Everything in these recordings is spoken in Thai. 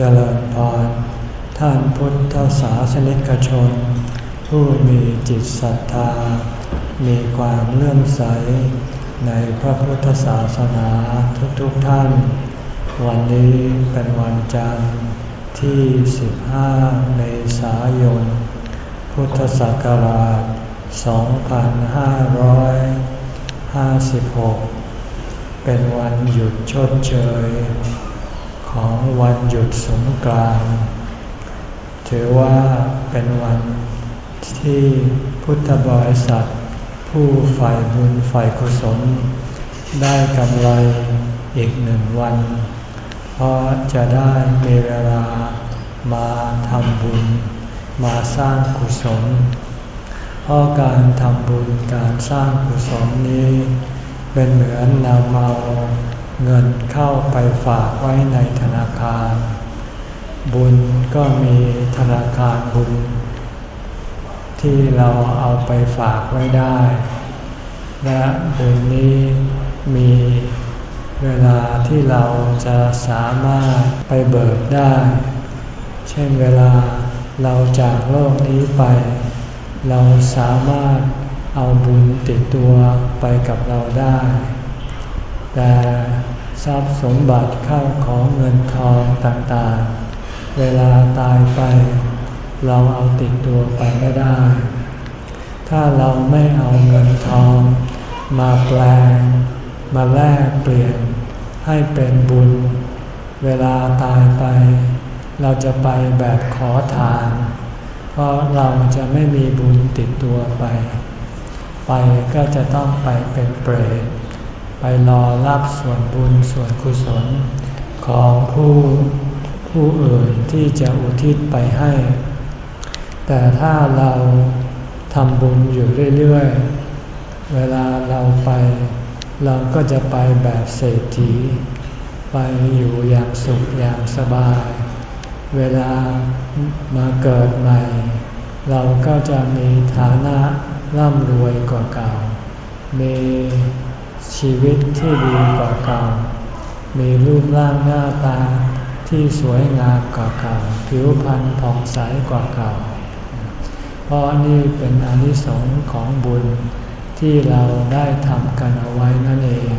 จริญพร ท่านพุทธศาสนิกชน ผู้มีจิตศรัทธา มีความเลื่อมใส ในพระพุทธศาสนาทุกๆทท่าน วันนี้เป็นวันจันทร์ที่ 15 เมษายน พุทธศักราช 2556 เป็นวันหยุดชดเชย ของวันหยุดสงกรานต์ถือว่าเป็นวันที่พุทธบริษัท ผู้ฝ่ายบุญฝ่ายกุศล ได้กำไรอีกหนึ่งวัน เพราะจะได้มีเวลามาทำบุญ มาสร้างกุศล เพราะการทำบุญการสร้างกุศลนี้ เป็นเหมือนนำเอา เงินเข้าไปฝากไว้ในธนาคาร บุญก็มีธนาคารบุญ ที่เราเอาไปฝากไว้ได้ และบุญนี้มีเวลาที่เราจะสามารถไปเบิกได้ เช่นเวลาเราจากโลกนี้ไป เราสามารถเอาบุญติดตัวไปกับเราได้ แต่ทรัพย์สมบัติเข้าของเงินทองต่างๆ เวลาตายไป เราเอาติดตัวไปไม่ได้ ถ้าเราไม่เอาเงินทอง มาแปลง มาแลกเปลี่ยน ให้เป็นบุญ เวลาตายไป เราจะไปแบบขอทาน เพราะเราจะไม่มีบุญติดตัวไป ไปก็จะต้องไปเป็นเปรต ไปรอรับส่วนบุญส่วนกุศล ของผู้ผู้อื่นที่จะอุทิศไปให้ แต่ถ้าเราทำบุญอยู่เรื่อยๆ เวลาเราไป เราก็จะไปแบบเศรษฐี ไปอยู่อย่างสุขอย่างสบาย เวลามาเกิดใหม่ เราก็จะมีฐานะร่ำรวยกว่าเก่า มี ชีวิตที่ดีกว่าเก่า มีรูปร่างหน้าตาที่สวยงามกว่าเก่า ผิวพรรณผ่องใสกว่าเก่า เพราะนี่เป็นอนิสงส์ของบุญที่เราได้ทำกันเอาไว้นั่นเอง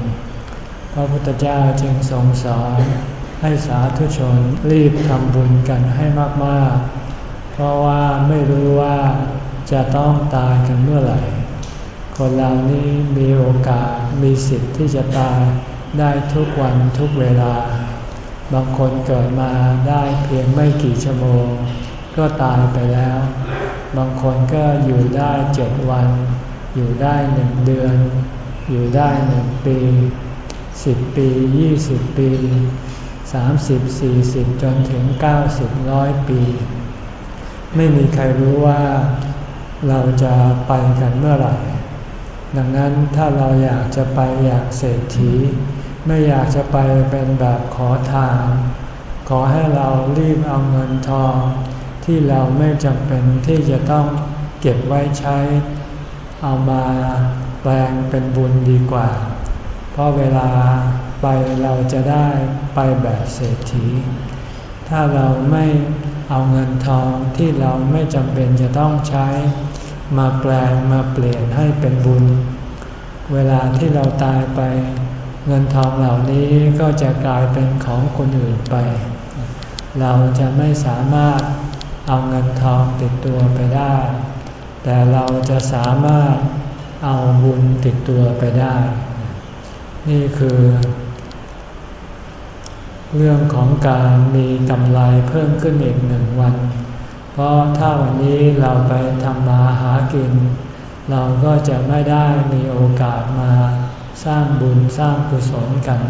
พระพุทธเจ้าจึงทรงสอนให้สาธุชนรีบทำบุญกันให้มาก ๆ เพราะว่าไม่รู้ว่าจะต้องตายกันเมื่อไหร่ คนเรานี้มีโอกาสมีสิทธิ์ที่จะตายได้ทุกวันทุกเวลา บางคนเกิดมาได้เพียงไม่กี่ชั่วโมง ก็ตายไปแล้ว บางคนก็อยู่ได้เจ็ดวัน อยู่ได้หนึ่งเดือน อยู่ได้หนึ่งปีสิบปียี่สิบปีสามสิบสี่สิบจนถึงเก้าสิบร้อยปี ไม่มีใครรู้ว่าเราจะไปกันเมื่อไหร่ ดังนั้นถ้าเราอยากจะไปอยากเศรษฐี ไม่อยากจะไปเป็นแบบขอทาน ขอให้เรารีบเอาเงินทอง ที่เราไม่จำเป็นที่จะต้องเก็บไว้ใช้ เอามาแปลงเป็นบุญดีกว่า เพราะเวลาไปเราจะได้ไปแบบเศรษฐี ถ้าเราไม่เอาเงินทองที่เราไม่จำเป็นจะต้องใช้ มาแปลงมาเปลี่ยนให้เป็นบุญ เวลาที่เราตายไป เงินทองเหล่านี้ก็จะกลายเป็นของคนอื่นไป เราจะไม่สามารถเอาเงินทองติดตัวไปได้ แต่เราจะสามารถเอาบุญติดตัวไปได้ นี่คือ เรื่องของการมีกำไรเพิ่มขึ้นอีกหนึ่งวัน เพราะถ้าวันนี้เราไปทำมาหากิน เราก็จะไม่ได้มีโอกาสมาสร้างบุญสร้างกุศลกัน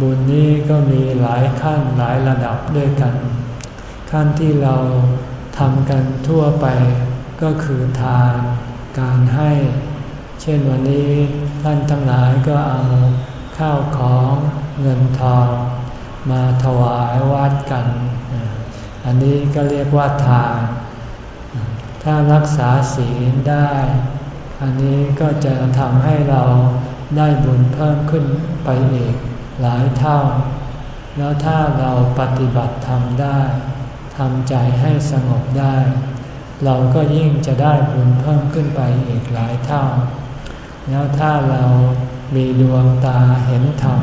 บุญนี้ก็มีหลายขั้นหลายระดับด้วยกัน ขั้นที่เราทำกันทั่วไปก็คือทานการให้ เช่นวันนี้ท่านทั้งหลายก็เอาข้าวของเงินทองมาถวายวัดกัน อันนี้ก็เรียกว่าทาน ถ้ารักษาศีลได้ อันนี้ก็จะทำให้เราได้บุญเพิ่มขึ้นไปอีกหลายเท่า แล้วถ้าเราปฏิบัติธรรมได้ทำใจให้สงบได้ เราก็ยิ่งจะได้บุญเพิ่มขึ้นไปอีกหลายเท่า แล้วถ้าเรามีดวงตาเห็นธรรม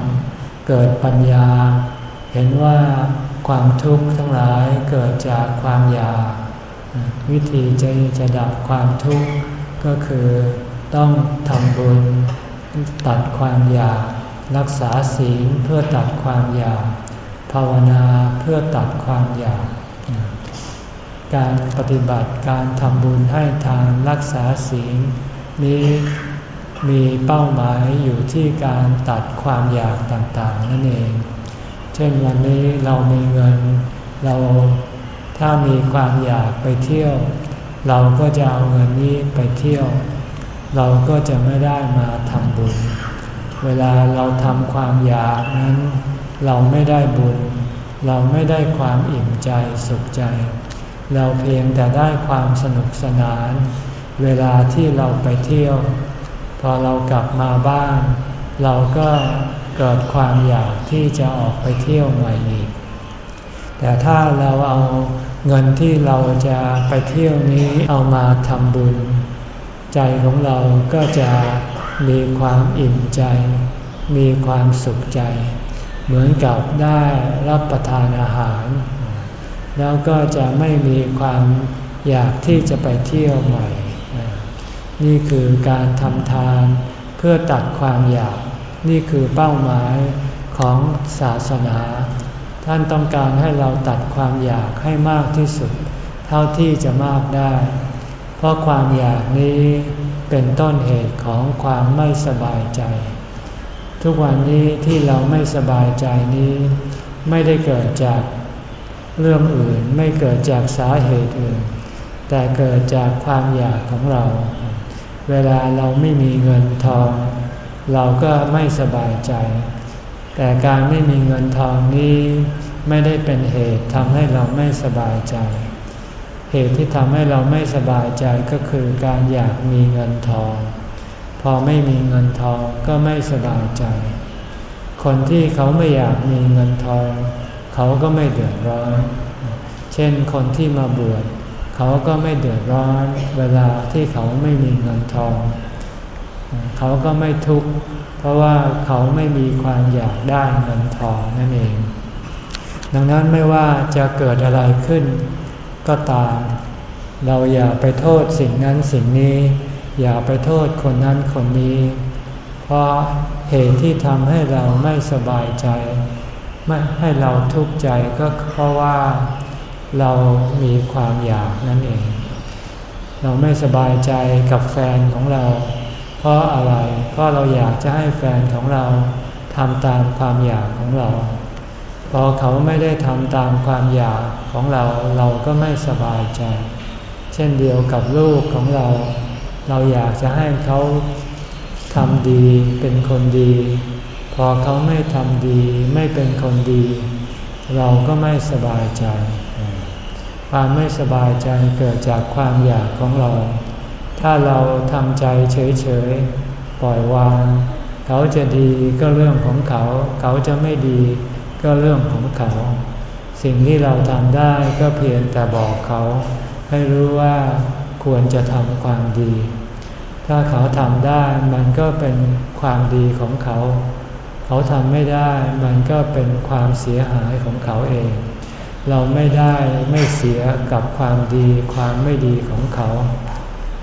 เกิดปัญญา เห็นว่าความทุกข์ทั้งหลายเกิดจากความอยาก วิธีจะจะดับความทุกข์ก็คือต้องทำบุญตัดความอยาก รักษาศีลเพื่อตัดความอยาก ภาวนาเพื่อตัดความอยาก การปฏิบัติการทำบุญให้ทานรักษาศีลนี้มีเป้าหมายอยู่ที่การตัดความอยากต่างๆ นั่นเอง ช่นวันนี้เรามีเงิน เราถ้ามีความอยากไปเที่ยว เราก็จะเอาเงินนี้ไปเที่ยว เราก็จะไม่ได้มาทำบุญ เวลาเราทำความอยากนั้น เราไม่ได้บุญ เราไม่ได้ความอิ่มใจสุขใจ เราเพียงแต่ได้ความสนุกสนาน เวลาที่เราไปเที่ยว พอเรากลับมาบ้าน เราก็ เกิดความอยากที่จะออกไปเที่ยวใหม่อีก แต่ถ้าเราเอาเงินที่เราจะไปเที่ยวนี้เอามาทำบุญ ใจของเราก็จะมีความอิ่มใจ มีความสุขใจ เหมือนกับได้รับประทานอาหาร แล้วก็จะไม่มีความอยากที่จะไปเที่ยวใหม่ นี่คือการทำทานเพื่อตัดความอยาก นี่คือเป้าหมายของศาสนา ท่านต้องการให้เราตัดความอยากให้มากที่สุด เท่าที่จะมากได้ เพราะความอยากนี้เป็นต้นเหตุของความไม่สบายใจ ทุกวันนี้ที่เราไม่สบายใจนี้ ไม่ได้เกิดจากเรื่องอื่นไม่เกิดจากสาเหตุอื่น แต่เกิดจากความอยากของเรา เวลาเราไม่มีเงินทอง เราก็ไม่สบายใจ แต่การไม่มีเงินทองนี้ไม่ได้เป็นเหตุทำให้เราไม่สบายใจ เหตุที่ทำให้เราไม่สบายใจก็คือการอยากมีเงินทอง พอไม่มีเงินทองก็ไม่สบายใจ คนที่เขาไม่อยากมีเงินทอง เขาก็ไม่เดือดร้อน เช่นคนที่มาบวชเขาก็ไม่เดือดร้อน เวลาที่เขาไม่มีเงินทองเขาก็ไม่ทุกข์เพราะว่าเขาไม่มีความอยากได้เงินทองนั่นเอง ดังนั้นไม่ว่าจะเกิดอะไรขึ้น ก็ตาม เราอย่าไปโทษสิ่งนั้นสิ่งนี้ อย่าไปโทษคนนั้นคนนี้ เพราะเหตุที่ทำให้เราไม่สบายใจ ไม่ให้เราทุกข์ใจก็เพราะว่าเรามีความอยากนั่นเอง เราไม่สบายใจกับแฟนของเรา เพราะอะไร เพราะเราอยากจะให้แฟนของเราทำตามความอยากของเรา พอเขาไม่ได้ทำตามความอยากของเราเราก็ไม่สบายใจ เช่นเดียวกับลูกของเรา เราอยากจะให้เขาทำดีเป็นคนดี พอเขาไม่ทำดีไม่เป็นคนดี เราก็ไม่สบายใจ ความไม่สบายใจเกิดจากความอยากของเรา ถ้าเราทำใจเฉยๆ ปล่อยวาง เขาจะดีก็เรื่องของเขา เขาจะไม่ดีก็เรื่องของเขา สิ่งที่เราทำได้ก็เพียงแต่บอกเขา ให้รู้ว่าควรจะทำความดี ถ้าเขาทำได้มันก็เป็นความดีของเขา เขาทำไม่ได้มันก็เป็นความเสียหายของเขาเอง เราไม่ได้ไม่เสียกับความดีความไม่ดีของเขา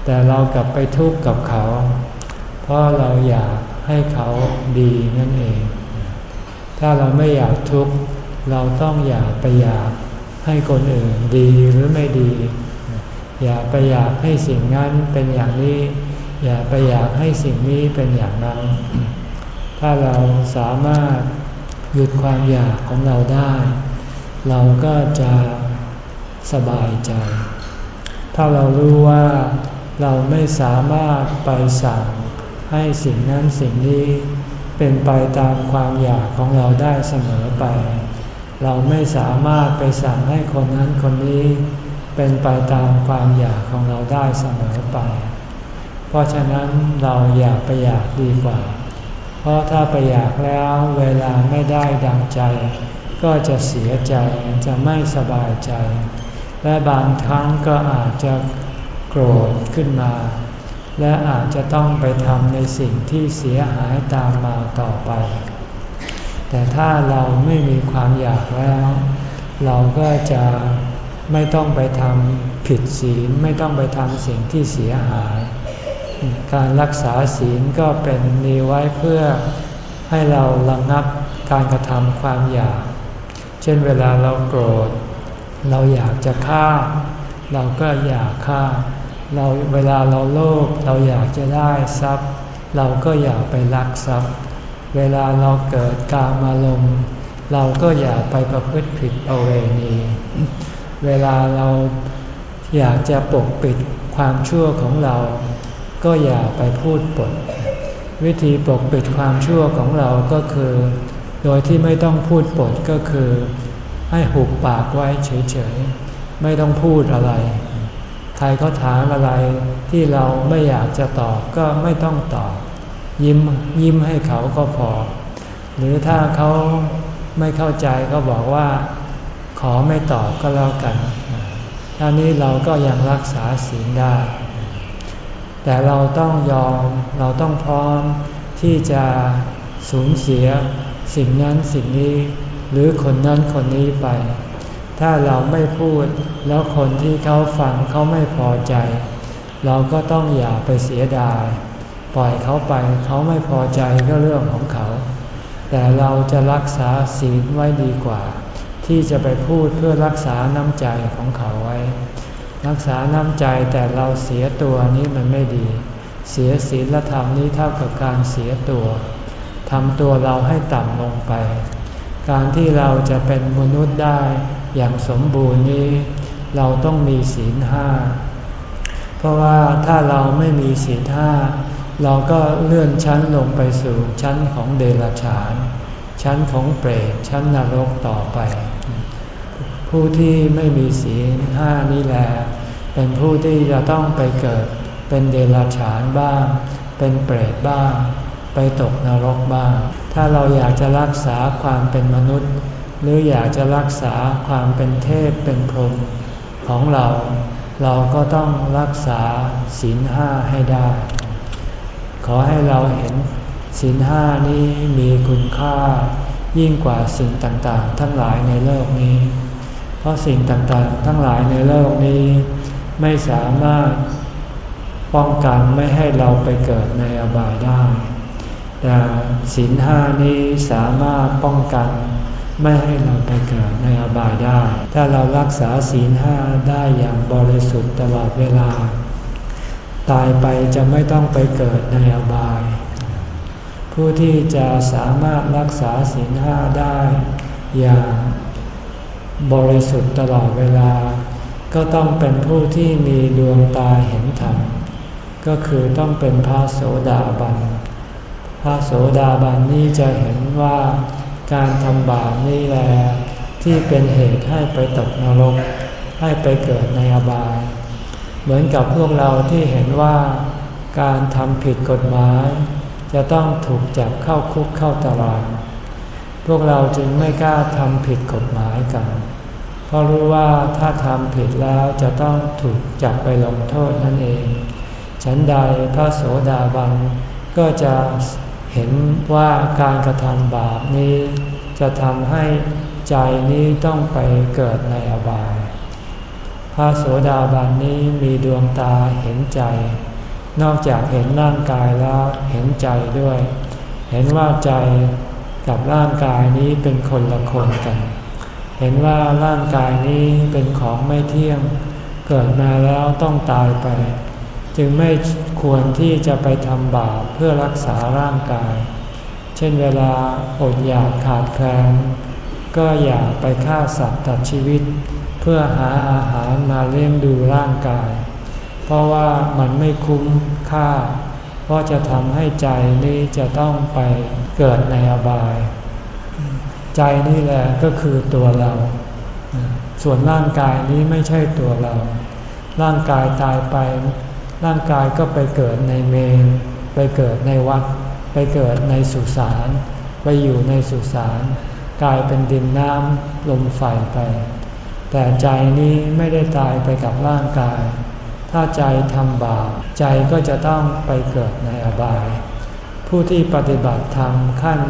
แต่เรากลับไปทุกข์กับเขา เพราะเราอยากให้เขาดีนั่นเอง ถ้าเราไม่อยากทุกข์เราต้องอยากไปอยากให้คนอื่นดีหรือไม่ดี อย่าไปอยากให้สิ่งนั้นเป็นอย่างนี้ อย่าไปอยากให้สิ่งนี้เป็นอย่างนั้น ถ้าเราสามารถหยุดความอยากของเราได้ เราก็จะสบายใจ ถ้าเรารู้ว่า เราไม่สามารถไปสั่งให้สิ่งนั้นสิ่งนี้เป็นไปตามความอยากของเราได้เสมอไป เราไม่สามารถไปสั่งให้คนนั้นคนนี้ เป็นไปตามความอยากของเราได้เสมอไป เพราะฉะนั้นเราอยากไปอยากดีกว่า เพราะถ้าไปอยากแล้วเวลาไม่ได้ดังใจ ก็จะเสียใจจะไม่สบายใจ และบางครั้งก็อาจจะ รธขึ้นมา และอาจจะต้องไปทำในสิ่งที่เสียหายตามมาต่อไป แต่ถ้าเราไม่มีความอยากแล้ว เราก็จะไม่ต้องไปทำผิดศีลไม่ต้องไปทำสิ่งที่เสียหาย การรักษาศีลก็เป็นมีไว้เพื่อให้เราระงับการกระทำความอยาก เช่นเวลาเราโกรธ เราอยากจะฆ่า เราก็อยากฆ่า เราเวลาเราโลภเราอยากจะได้ทรัพย์ เราก็อยากไปลักทรัพย์ เวลาเราเกิดการมาลมเราก็อยากไปประพฤติผิดเอาเวณี เวลาเราอยากจะปกปิดความชั่วของเรา ก็อย่าไปพูดปด วิธีปกปิดความชั่วของเราก็คือ โดยที่ไม่ต้องพูดปดก็คือ ให้หุบปากไว้เฉยๆ ไม่ต้องพูดอะไร ใครเขาถามอะไรที่เราไม่อยากจะตอบก็ไม่ต้องตอบ ยิ้มยิ้มให้เขาก็พอ หรือถ้าเขาไม่เข้าใจก็บอกว่า ขอไม่ตอบก็แล้วกันท่านี้เราก็ยังรักษาศีลได้ แต่เราต้องยอมเราต้องพร้อมที่จะสูญเสียสิ่งนั้นสิ่งนี้ หรือคนนั้นคนนี้ไป ถ้าเราไม่พูดแล้วคนที่เขาฟังเขาไม่พอใจ เราก็ต้องอย่าไปเสียดาย ปล่อยเขาไปเขาไม่พอใจก็เรื่องของเขา แต่เราจะรักษาศีลไว้ดีกว่า ที่จะไปพูดเพื่อรักษาน้ำใจของเขาไว้ รักษาน้ำใจแต่เราเสียตัวนี้มันไม่ดี เสียศีลธรรมนี้เท่ากับการเสียตัวทำตัวเราให้ต่ำลงไป การที่เราจะเป็นมนุษย์ได้ อย่างสมบูรณ์นี้ เราต้องมีศีลห้า เพราะว่าถ้าเราไม่มีศีลห้า เราก็เลื่อนชั้นลงไปสู่ชั้นของเดรัจฉาน ชั้นของเปรตชั้นนรกต่อไป ผู้ที่ไม่มีศีลห้านี่แหละเป็นผู้ที่จะต้องไปเกิดเป็นเดรัจฉานบ้าง เป็นเปรตบ้าง ไปตกนรกบ้าง ถ้าเราอยากจะรักษาความเป็นมนุษย์ หรืออยากจะรักษาความเป็นเทพเป็นพรหมของเรา เราก็ต้องรักษาศีลห้าให้ได้ ขอให้เราเห็นศีลห้านี้มีคุณค่ายิ่งกว่าสิ่งต่างๆ ทั้งหลายในโลกนี้ เพราะสิ่งต่างๆ ทั้งหลายในโลกนี้ ไม่สามารถป้องกันไม่ให้เราไปเกิดในอบายได้ แต่ศีลห้านี้สามารถป้องกัน ไม่ให้เราไปเกิดในอบายได้ ถ้าเรารักษาศีลห้าได้อย่างบริสุทธิ์ตลอดเวลา ตายไปจะไม่ต้องไปเกิดในอบาย ผู้ที่จะสามารถรักษาศีลห้าได้อย่างบริสุทธิ์ตลอดเวลา ก็ต้องเป็นผู้ที่มีดวงตาเห็นธรรม ก็คือต้องเป็นพระโสดาบัน พระโสดาบันนี้จะเห็นว่า การทำบาปนี่แหละที่เป็นเหตุให้ไปตกนรก ให้ไปเกิดในอบาย เหมือนกับพวกเราที่เห็นว่าการทำผิดกฎหมาย จะต้องถูกจับเข้าคุกเข้าตาราง พวกเราจึงไม่กล้าทำผิดกฎหมายกัน เพราะรู้ว่าถ้าทำผิดแล้วจะต้องถูกจับไปลงโทษนั่นเอง ฉันใดพระโสดาบันก็จะ เห็นว่าการกระทำบาปนี้ จะทำให้ใจนี้ต้องไปเกิดในอบาย พระโสดาบันนี้มีดวงตาเห็นใจ นอกจากเห็นร่างกายแล้วเห็นใจด้วย เห็นว่าใจกับร่างกายนี้เป็นคนละคนกัน เห็นว่าร่างกายนี้เป็นของไม่เที่ยง เกิดมาแล้วต้องตายไป จึงไม่ ควรที่จะไปทำบาปเพื่อรักษาร่างกาย เช่นเวลาอดอยากขาดแคลนก็อย่าไปฆ่าสัตว์ตัดชีวิต เพื่อหาอาหารมาเลี้ยงดูร่างกาย เพราะว่ามันไม่คุ้มค่า เพราะจะทำให้ใจนี้จะต้องไปเกิดในอบาย ใจนี่แหละก็คือตัวเรา ส่วนร่างกายนี้ไม่ใช่ตัวเรา ร่างกายตายไป ร่างกายก็ไปเกิดในเมน ไปเกิดในวัด ไปเกิดในสุสาน ไปอยู่ในสุสาน กลายเป็นดินน้ำลมไฟไป แต่ใจนี้ไม่ได้ตายไปกับร่างกาย ถ้าใจทำบาปใจก็จะต้องไปเกิดในอบาย ผู้ที่ปฏิบัติธรรมขั้น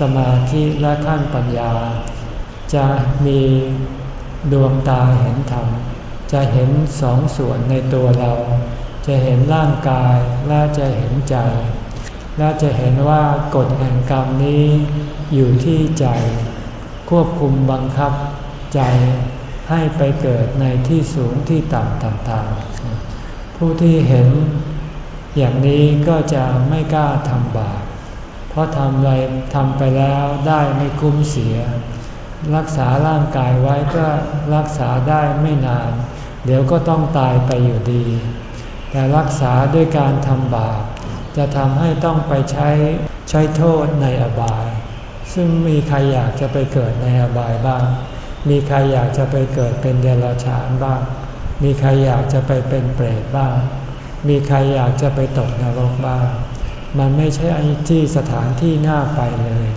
สมาธิและขั้นปัญญา จะมีดวงตาเห็นธรรม จะเห็นสองส่วนในตัวเรา จะเห็นร่างกายและจะเห็นใจ และจะเห็นว่ากฎแห่งกรรมนี้อยู่ที่ใจ ควบคุมบังคับใจให้ไปเกิดในที่สูงที่ต่ำต่างๆ ผู้ที่เห็นอย่างนี้ก็จะไม่กล้าทำบาป เพราะทำอะไรทำไปแล้วได้ไม่คุ้มเสีย รักษาร่างกายไว้ก็รักษาได้ไม่นาน เดี๋ยวก็ต้องตายไปอยู่ดี แต่รักษาด้วยการทำบาปจะทำให้ต้องไปใช้ใช้โทษในอบาย ซึ่งมีใครอยากจะไปเกิดในอบายบ้าง มีใครอยากจะไปเกิดเป็นเดรัจฉานบ้าง มีใครอยากจะไปเป็นเปรตบ้าง มีใครอยากจะไปตกนรกบ้าง มันไม่ใช่ที่สถานที่น่าไปเลย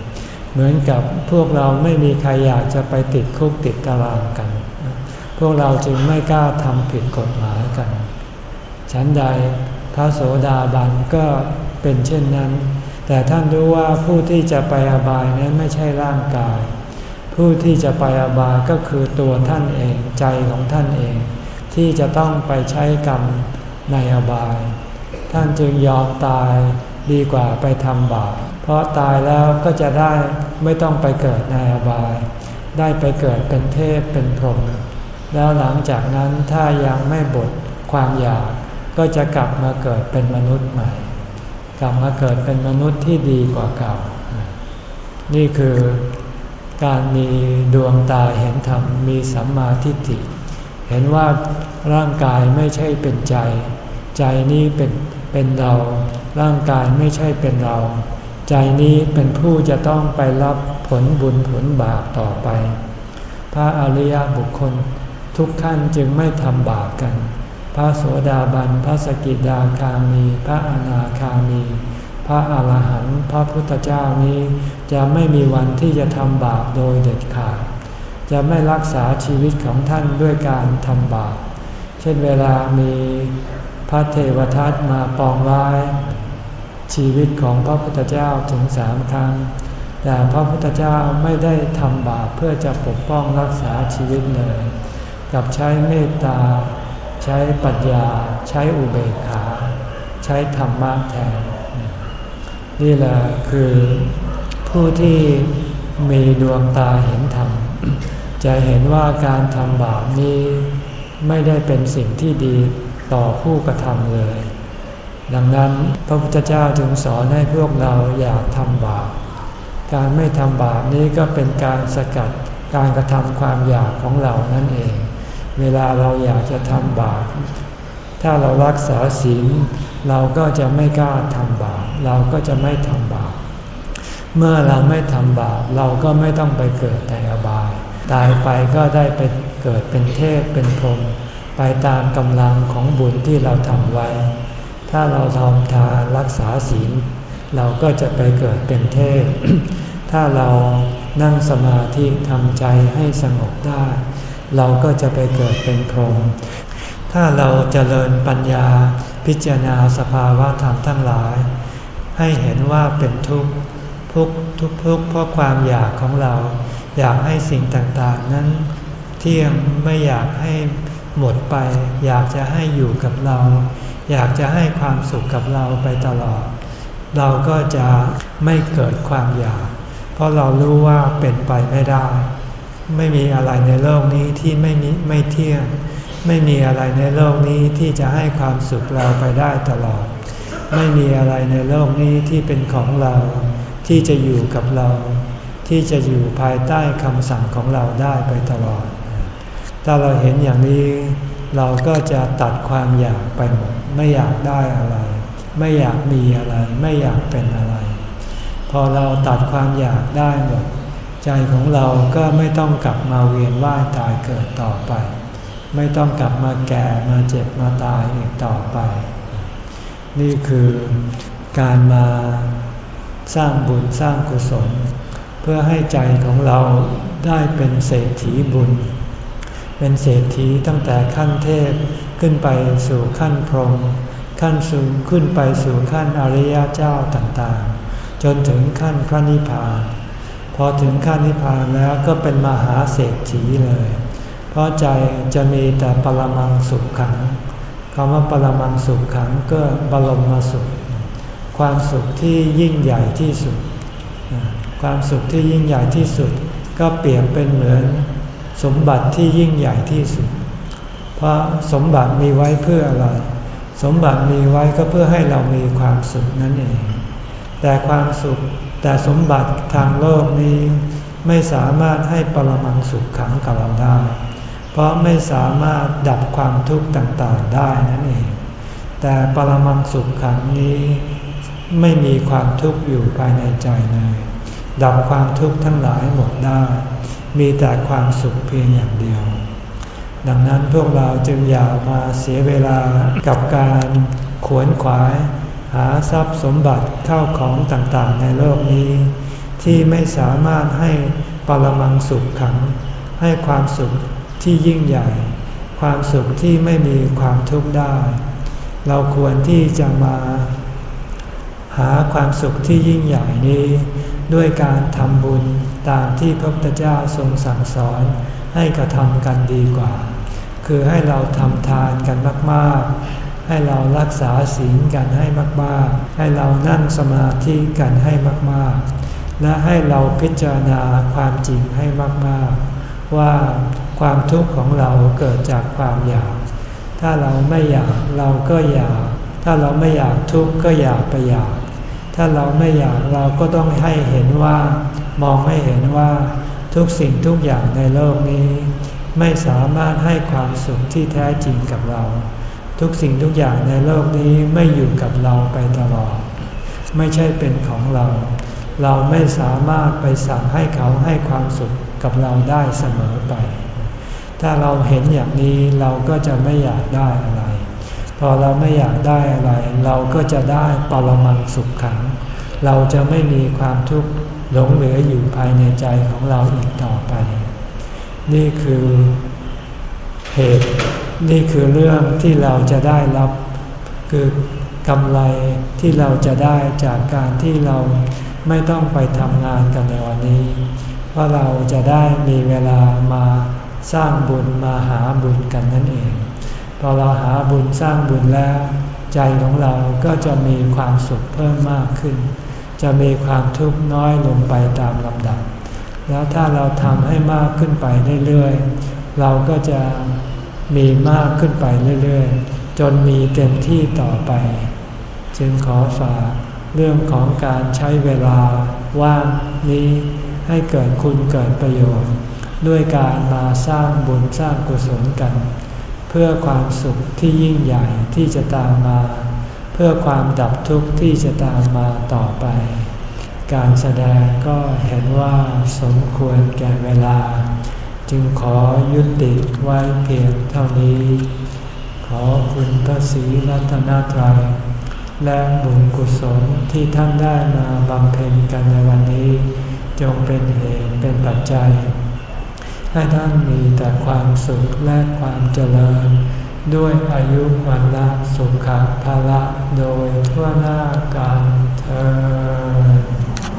เหมือนกับพวกเราไม่มีใครอยากจะไปติดคุกติดตารางกัน พวกเราจึงไม่กล้าทำผิดกฎหมายกัน ฉันใดพระโสดาบันก็เป็นเช่นนั้น แต่ท่านรู้ว่าผู้ที่จะไปอบายนั้นไม่ใช่ร่างกาย ผู้ที่จะไปอบายก็คือตัวท่านเองใจของท่านเอง ที่จะต้องไปใช้กรรมในอบาย ท่านจึงยอมตายดีกว่าไปทำบาปเพราะตายแล้วก็จะได้ไม่ต้องไปเกิดในอบาย ได้ไปเกิดเป็นเทพเป็นพรหมแล้วหลังจากนั้นถ้ายังไม่บดความอยาก ก็จะกลับมาเกิดเป็นมนุษย์ใหม่ กลับมาเกิดเป็นมนุษย์ที่ดีกว่าเก่า นี่คือการมีดวงตาเห็นธรรมมีสัมมาทิฏฐิ เห็นว่าร่างกายไม่ใช่เป็นใจ ใจนี้เป็นเป็นเรา ร่างกายไม่ใช่เป็นเรา ใจนี้เป็นผู้จะต้องไปรับผลบุญผลบาปต่อไป พระอริยบุคคลทุกขั้นจึงไม่ทำบาปกัน พระโสดาบัน พระสกิดาคามี พระอนาคามี พระอาหารหันต์ พระพุทธเจ้านี้จะไม่มีวันที่จะทำบาปโดยเด็ดขาด จะไม่รักษาชีวิตของท่านด้วยการทำบาป เช่นเวลามีพระเทวทัตมาปองร้าย ชีวิตของพระพุทธเจ้าถึงสามครั้ง แต่พระพุทธเจ้าไม่ได้ทำบาปเพื่อจะปกป้องรักษาชีวิตเลย กับใช้เมตตา ใช้ปัญญาใช้อุเบกขา ใช้ธรรมะแทน นี่แหละคือผู้ที่มีดวงตาเห็นธรรม จะเห็นว่าการทำบาปนี้ไม่ได้เป็นสิ่งที่ดีต่อผู้กระทำเลย ดังนั้นพระพุทธเจ้าจึงสอนให้พวกเราอย่าทำบาป การไม่ทำบาปนี้ก็เป็นการสกัดการกระทำความอยากของเรานั่นเอง เวลาเราอยากจะทำบาป ถ้าเรารักษาศีลเราก็จะไม่กล้าทำบาป เราก็จะไม่ทำบาป เมื่อเราไม่ทำบาป เราก็ไม่ต้องไปเกิดในอบาย ตายไปก็ได้ไปเกิดเป็นเทพเป็นพรหมไปตามกำลังของบุญที่เราทำไว้ ถ้าเราทำทานรักษาศีล เราก็จะไปเกิดเป็นเทพ ถ้าเรานั่งสมาธิทำใจให้สงบได้ เราก็จะไปเกิดเป็นพรหมถ้าเราจเจริญปัญญาพิจารณาสภาวะธรรมทั้งหลาย ให้เห็นว่าเป็นทุกข์ทุกทุกทุกเพราะความอยากของเรา อยากให้สิ่งต่างๆ นั้นเที่ยงไม่อยากให้หมดไป อยากจะให้อยู่กับเรา อยากจะให้ความสุขกับเราไปตลอด เราก็จะไม่เกิดความอยาก เพราะเรารู้ว่าเป็นไปไม่ได้ ไม่มีอะไรในโลกนี้ที่ไม่มีไม่เที่ยง ไม่มีอะไรในโลกนี้ที่จะให้ความสุขเราไปได้ตลอด ไม่มีอะไรในโลกนี้ที่เป็นของเรา ที่จะอยู่กับเรา ที่จะอยู่ภายใต้คำสั่งของเราได้ไปตลอด ถ้าเราเห็นอย่างนี้ เราก็จะตัดความอยากไปหมด ไม่อยากได้อะไร ไม่อยากมีอะไร ไม่อยากเป็นอะไร พอเราตัดความอยากได้หมด ใจของเราก็ไม่ต้องกลับมาเวียนว่ายตายเกิดต่อไป ไม่ต้องกลับมาแก่มาเจ็บมาตายอีกต่อไป นี่คือการมาสร้างบุญสร้างกุศล เพื่อให้ใจของเราได้เป็นเศรษฐีบุญ เป็นเศรษฐีตั้งแต่ขั้นเทพขึ้นไปสู่ขั้นพรหมขั้นสูงขึ้นไปสู่ขั้นอริยเจ้าต่างๆ จนถึงขั้นพระนิพพาน พอถึงขั้นนิพพานแล้วก็เป็นมหาเศรษฐีเลย เพราะใจจะมีแต่ปรมังสุขขังคำว่าปรมังสุขขังก็บรมมาสุข ความสุขที่ยิ่งใหญ่ที่สุด ความสุขที่ยิ่งใหญ่ที่สุด ก็เปรียบเป็นเหมือนสมบัติที่ยิ่งใหญ่ที่สุด เพราะสมบัติมีไว้เพื่ออะไร สมบัติมีไว้ก็เพื่อให้เรามีความสุขนั่นเอง แต่ความสุข แต่สมบัติทางโลกนี้ไม่สามารถให้ปรมังสุขขังกับเราได้ เพราะไม่สามารถดับความทุกข์ต่างๆได้นั่นเอง แต่ปรมังสุขขังนี้ไม่มีความทุกข์อยู่ภายในใจเลย ดับความทุกข์ทั้งหลายหมดได้ มีแต่ความสุขเพียงอย่างเดียว ดังนั้นพวกเราจึงอย่ามาเสียเวลากับการขวนขวาย หาทรัพย์สมบัติเข้าของต่างๆในโลกนี้ ที่ไม่สามารถให้ปรมังสุขขัง ให้ความสุขที่ยิ่งใหญ่ ความสุขที่ไม่มีความทุกข์ได้ เราควรที่จะมา หาความสุขที่ยิ่งใหญ่นี้ ด้วยการทำบุญตามที่พระพุทธเจ้าทรงสั่งสอนให้กระทำกันดีกว่า คือให้เราทำทานกันมากๆ ให้เรารักษาศีลกันให้มากๆ ให้เรานั่งสมาธิกันให้มากๆ และให้เราพิจารณาความจริงให้มากๆ ว่าความทุกข์ของเราเกิดจากความอยาก ถ้าเราไม่อยากเราก็อยาก ถ้าเราไม่อยากทุกข์ก็อยากไปอยาก ถ้าเราไม่อยากเราก็ต้องให้เห็นว่ามองให้เห็นว่าทุกสิ่งทุกอย่างในโลกนี้ ไม่สามารถให้ความสุขที่แท้จริงกับเรา ทุกสิ่งทุกอย่างในโลกนี้ไม่อยู่กับเราไปตลอด ไม่ใช่เป็นของเรา เราไม่สามารถไปสั่งให้เขาให้ความสุขกับเราได้เสมอไป ถ้าเราเห็นอย่างนี้เราก็จะไม่อยากได้อะไร พอเราไม่อยากได้อะไร เราก็จะได้ปรมังสุขขัง เราจะไม่มีความทุกข์หลงเหลืออยู่ภายในใจของเราอีกต่อไป นี่คือเหตุ นี่คือเรื่องที่เราจะได้รับ คือกำไรที่เราจะได้จากการที่เราไม่ต้องไปทำงานกันในวันนี้เพราเราจะได้มีเวลามาสร้างบุญมาหาบุญกันนั่นเอง พอเราหาบุญสร้างบุญแล้ว ใจของเราก็จะมีความสุขเพิ่มมากขึ้น จะมีความทุกข์น้อยลงไปตามลำดับ แล้วถ้าเราทำให้มากขึ้นไปเรื่อยๆ เราก็จะ มีมากขึ้นไปเรื่อยๆ จนมีเต็มที่ต่อไป จึงขอฝากเรื่องของการใช้เวลาว่างนี้ให้เกิดคุณเกิดประโยชน์ ด้วยการมาสร้างบุญสร้างกุศลกัน เพื่อความสุขที่ยิ่งใหญ่ที่จะตามมา เพื่อความดับทุกข์ที่จะตามมาต่อไป การแสดงก็เห็นว่าสมควรแก่เวลา จึงขอยุติไว้เพียงเท่านี้ ขอคุณพระศรีรัตนตรัยและบุญกุศลที่ท่านได้มาบำเพ็ญกันในวันนี้ จงเป็นเหตุเป็นปัจจัย ให้ท่านมีแต่ความสุขและความเจริญ ด้วยอายุวันละสุขภาละโดยทั่วหน้ากันเธอ